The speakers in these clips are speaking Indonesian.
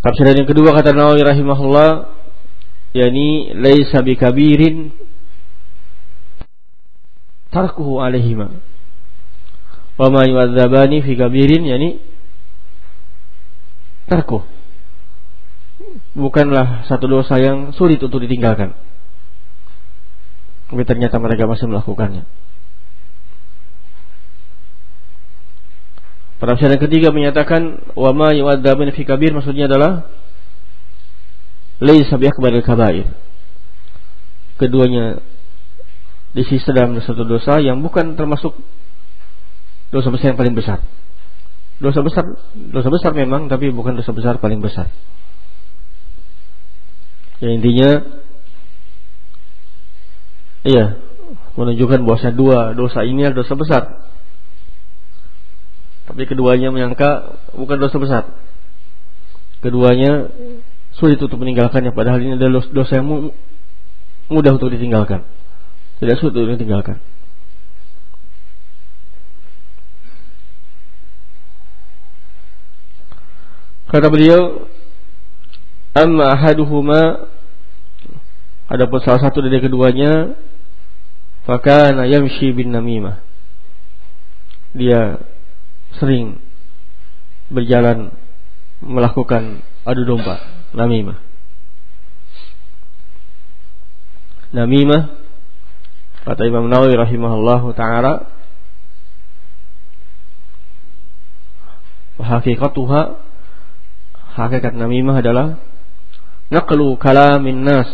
Tafsiran yang kedua kata Nawawi rahimahullah yakni laisa bikabirin tarkuhu alaihima. Wa ma yu'adzabani fi kabirin yani tarkuh bukanlah satu dosa yang sulit untuk ditinggalkan. Tapi ternyata mereka masih melakukannya Penafsiran ketiga menyatakan wa ma yu'adzabun fi kabir maksudnya adalah laisa biakbaril kabair. Keduanya disisa dalam satu dosa yang bukan termasuk dosa besar yang paling besar. Dosa besar, dosa besar memang, tapi bukan dosa besar paling besar. Ya intinya, iya menunjukkan bahwa dua dosa ini adalah dosa besar tapi keduanya menyangka bukan dosa besar. Keduanya sulit untuk meninggalkannya padahal ini adalah dosa yang mudah untuk ditinggalkan. Tidak sulit untuk ditinggalkan. Kata beliau, "Amma ahaduhuma adapun salah satu dari keduanya, fakana yamshi bin namimah." Dia sering berjalan melakukan adu domba namimah. Namimah kata Imam Nawawi rahimahullahu taala hakikatuha hakikat namimah adalah naqlu kalamin nas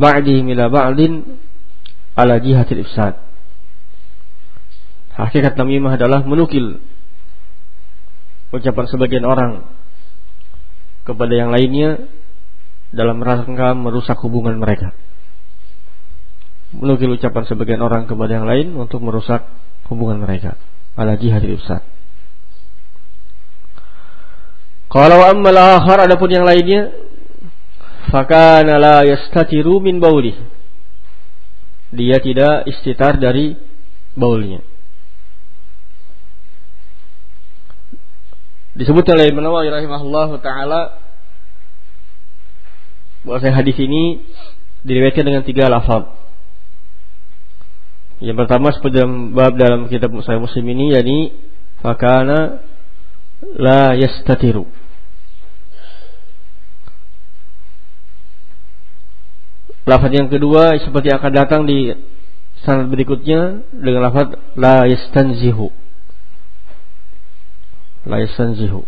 ba'di ila ba'din ala jihatil ifsad Hakikat namimah adalah menukil ucapan sebagian orang kepada yang lainnya dalam rangka merusak hubungan mereka. Menukil ucapan sebagian orang kepada yang lain untuk merusak hubungan mereka. Ala jihad ustaz. Kalau ammal akhar adapun yang lainnya fakana la yastatiru min bauli. Dia tidak istitar dari baulnya. Disebut oleh Imam Nawawi rahimahullah taala bahwa hadis ini diriwayatkan dengan tiga lafaz. Yang pertama seperti dalam bab dalam kitab saya Muslim ini yakni fakana la yastatiru. Lafaz yang kedua seperti akan datang di sanad berikutnya dengan lafaz la yastanzihu la yastanzihu.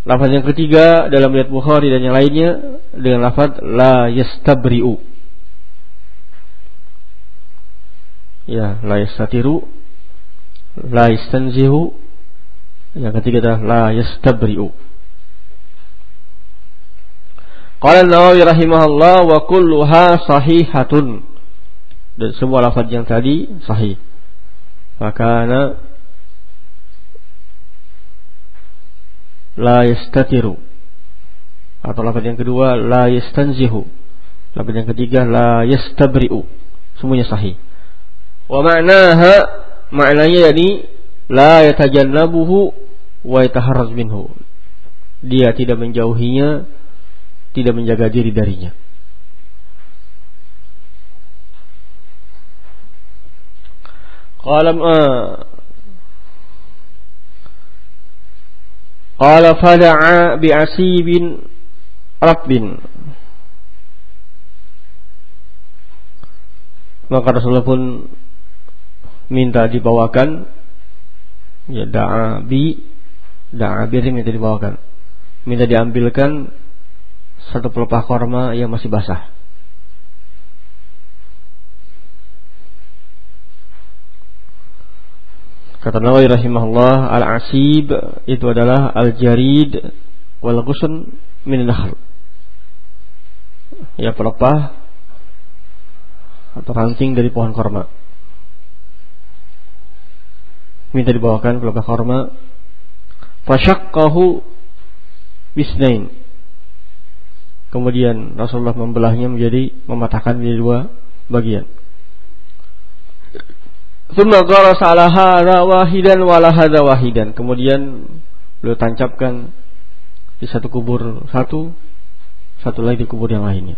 Lafaz yang ketiga dalam riwayat Bukhari dan yang lainnya dengan lafaz la yastabri'u. Ya, la yastatiru, la yastanzihu. Yang ketiga adalah la yastabri'u. Qala Nawawi rahimahullah wa kulluha sahihatun. Dan semua lafaz yang tadi sahih. Fakana la yastatiru. Atau lafaz yang kedua la yastanzihu. Lafaz yang ketiga la yastabri'u. Semuanya sahih. Wa ma'naha maknanya yakni la yatajannabuhu wa yataharraz minhu. Dia tidak menjauhinya tidak menjaga diri darinya Qala Qala fada'a bi'asibin rabbin. Maka Rasulullah pun minta dibawakan ya da'a bi da'a bi minta dibawakan. Minta diambilkan satu pelepah korma yang masih basah Kata Nawawi rahimahullah, al-asib itu adalah al-jarid wal ghusn min nahl. Ya pelepah atau ranting dari pohon korma. Minta dibawakan pelepah korma. Fasyaqqahu bisnain. Kemudian Rasulullah membelahnya menjadi mematahkan menjadi dua bagian. Wahidan wa wahidan. Kemudian beliau tancapkan di satu kubur satu, satu lagi di kubur yang lainnya.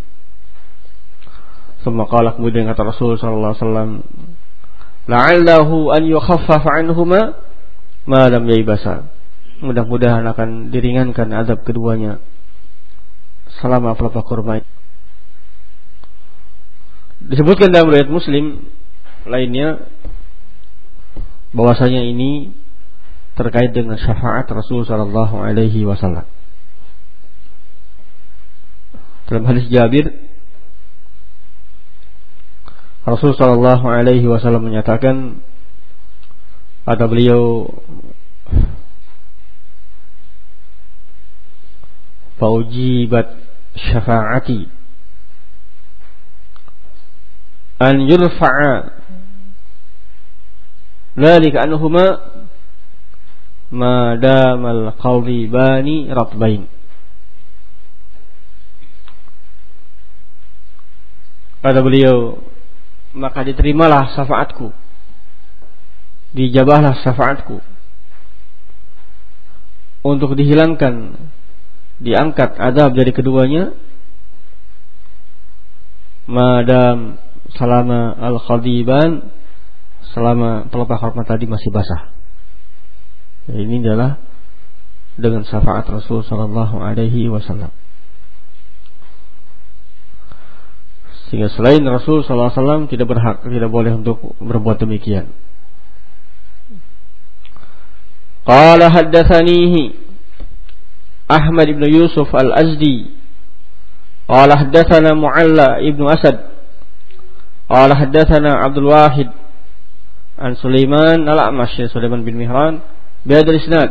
Semua kala kemudian kata Rasul sallallahu alaihi wasallam, "La'allahu an yukhaffaf anhuma ma lam yaibasa." Mudah-mudahan akan diringankan adab keduanya selama pelepah kurma. Disebutkan dalam riwayat Muslim lainnya bahwasanya ini terkait dengan syafaat Rasul sallallahu alaihi wasallam. Dalam hadis Jabir Rasul sallallahu alaihi wasallam menyatakan ada beliau faujibat syafaati an yurfa'a Dzalika anhuma madamal qalbani ratbain. Kata beliau, maka diterimalah syafaatku. Dijabahlah syafaatku. Untuk dihilangkan, diangkat adab dari keduanya. Madam salama al-khadiban selama pelepah korban tadi masih basah. Ya, ini adalah dengan syafaat Rasul Sallallahu Alaihi Wasallam. Sehingga selain Rasul Sallallahu Alaihi Wasallam tidak berhak, tidak boleh untuk berbuat demikian. Qala haddatsanihi Ahmad ibn Yusuf al-Azdi Qala haddatsana Mu'alla ibn Asad Qala haddatsana Abdul Wahid عن سليمان الأعمش سليمان بن مهران بهذا الإسناد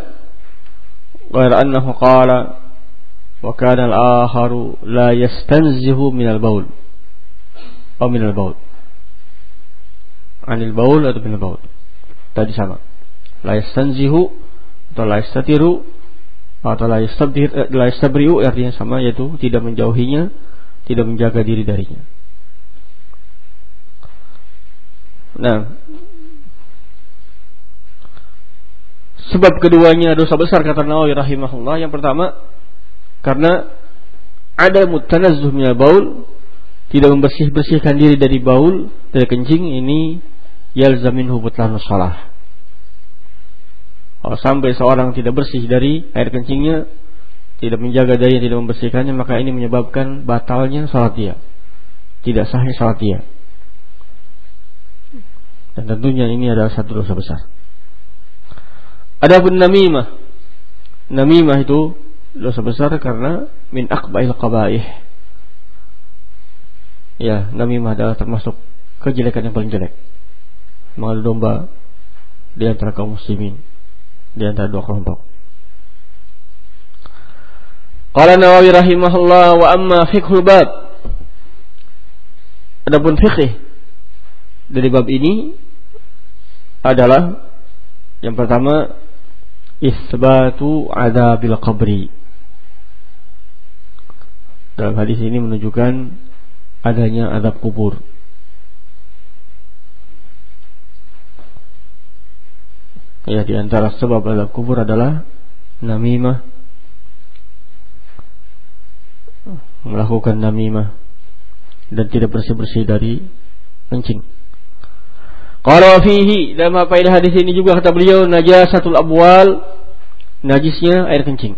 غير أنه قال وكان الآخر لا يستنزه من البول أو من البول عن البول atau من البول tadi sama la yastanzihu atau la yastatiru atau la yastabdir la yastabriu artinya sama yaitu tidak menjauhinya tidak menjaga diri darinya nah Sebab keduanya dosa besar kata Nawawi rahimahullah. Yang pertama karena ada mutanazzuh minal baul tidak membersih-bersihkan diri dari baul dari kencing ini yalzaminhu butlan salah. Kalau sampai seorang tidak bersih dari air kencingnya, tidak menjaga daya, tidak membersihkannya, maka ini menyebabkan batalnya salat dia. Tidak sahih salat dia. Dan tentunya ini adalah satu dosa besar. Adapun namimah. Namimah itu dosa besar karena min akbail qabaih. Ya, namimah adalah termasuk kejelekan yang paling jelek. Mengadu domba di antara kaum muslimin di antara dua kelompok. Qala Nawawi rahimahullah wa amma fiqhul bab. Adapun fikih dari bab ini adalah yang pertama isbatu adabil qabri. Dalam hadis ini menunjukkan adanya adab kubur. Ya di antara sebab adab kubur adalah namimah melakukan namimah dan tidak bersih-bersih dari kencing. Kalau fihi dalam faedah hadis ini juga kata beliau najasatul abwal najisnya air kencing.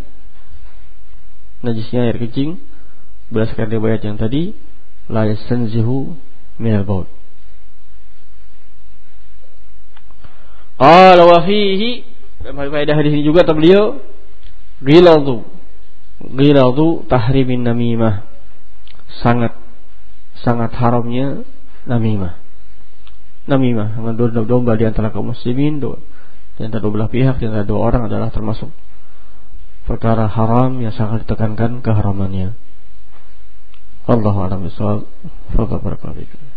Najisnya air kencing berdasarkan riwayat yang tadi la yastanzihu min al-baul. Qala fihi dalam faedah hadis ini juga kata beliau ghiladu ghiladu tahrimin namimah sangat sangat haramnya namimah namimah. Mengambil domba di antara kaum muslimin di antara dua belah pihak di antara dua orang adalah termasuk perkara haram yang sangat ditekankan keharamannya. Allah alam. Fadhal barakallahu